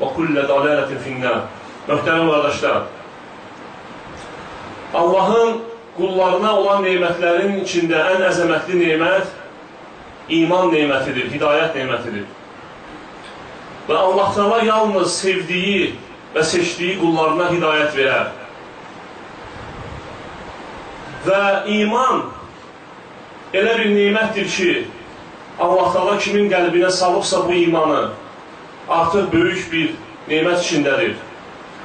və kullə dalələtin finnər. Möhtərəm qardaşlar, Allahın qullarına olan neymətlərin içində ən əzəmətli neymət iman neymətidir, hidayət neymətidir. Və Allah sana yalnız sevdiyi və seçdiyi qullarına hidayət verər. Və iman elə bir neymətdir ki, Allah sana kimin qəlbinə salıbsa bu imanı, artıq böyük bir neymət içindədir.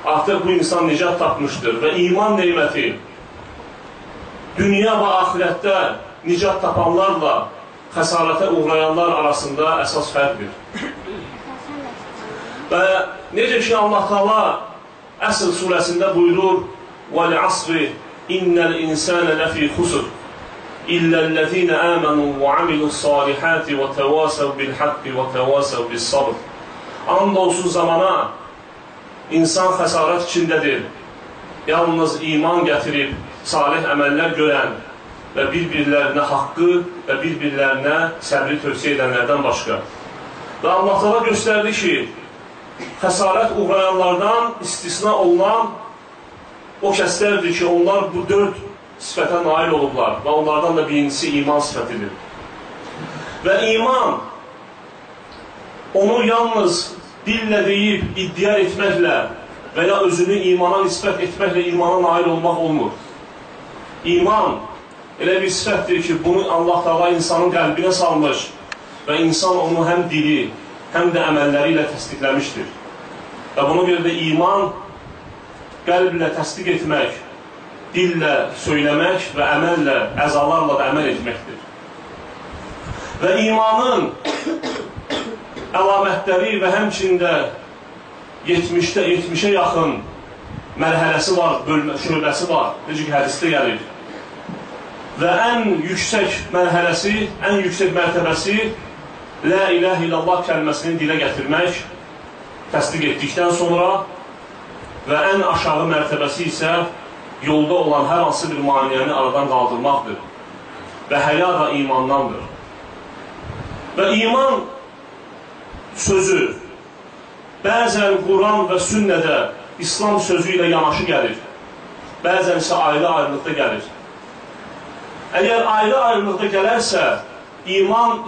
Artıq bu insan nicat tapmışdır və iman neyməti dünya və axirətdə nicat tapanlarla xəsarətə uğrayanlar arasında əsas fərqdir. Və necə ki Allah Taala Əsr surəsində buyurur: "Vəl-əsri innel insane lefî xusr" İllellezine amenu ve amilus salihati ve tevasav bil hakki ve tevasav bis sabr. And olsun zamana insan xəsarət içindədir. Yalnız iman gətirib salih əməllər görən və bir-birlərinə haqqı və bir-birlərinə səbri tövsiyə edənlərdən başqa. Və Allah Teala göstərdi ki, xəsarət uğrayanlardan istisna olunan o kəslərdir ki, onlar bu dörd sifətə nail olublar və onlardan da birincisi iman sifətidir. Və iman onu yalnız dillə deyib, iddia etməklə və ya özünü imana nisbət etməklə imana nail olmaq olmur. İman elə bir sifətdir ki, bunu Allah Taala insanın qəlbinə salmış və insan onu həm dili, həm də əməlləri ilə təsdiqləmişdir. Və buna görə də iman qəlblə təsdiq etmək, dillə söyləmək və əməllə, əzalarla da əməl etməkdir. Və imanın əlamətləri və həmçində 70-də 70-ə yaxın mərhələsi var, bölmə, şöbəsi var. Necə ki, hədisdə gəlir. Və ən yüksək mərhələsi, ən yüksək mərtəbəsi Lə iləh illallah kəlməsini dilə gətirmək, təsdiq etdikdən sonra və ən aşağı mərtəbəsi isə yolda olan hər hansı bir maniyəni aradan qaldırmaqdır. Və həya da imandandır. Və iman sözü bəzən Quran və sünnədə İslam sözü ilə yanaşı gəlir. Bəzən isə ayrı-ayrılıqda gəlir. Əgər ayrı-ayrılıqda gələrsə, iman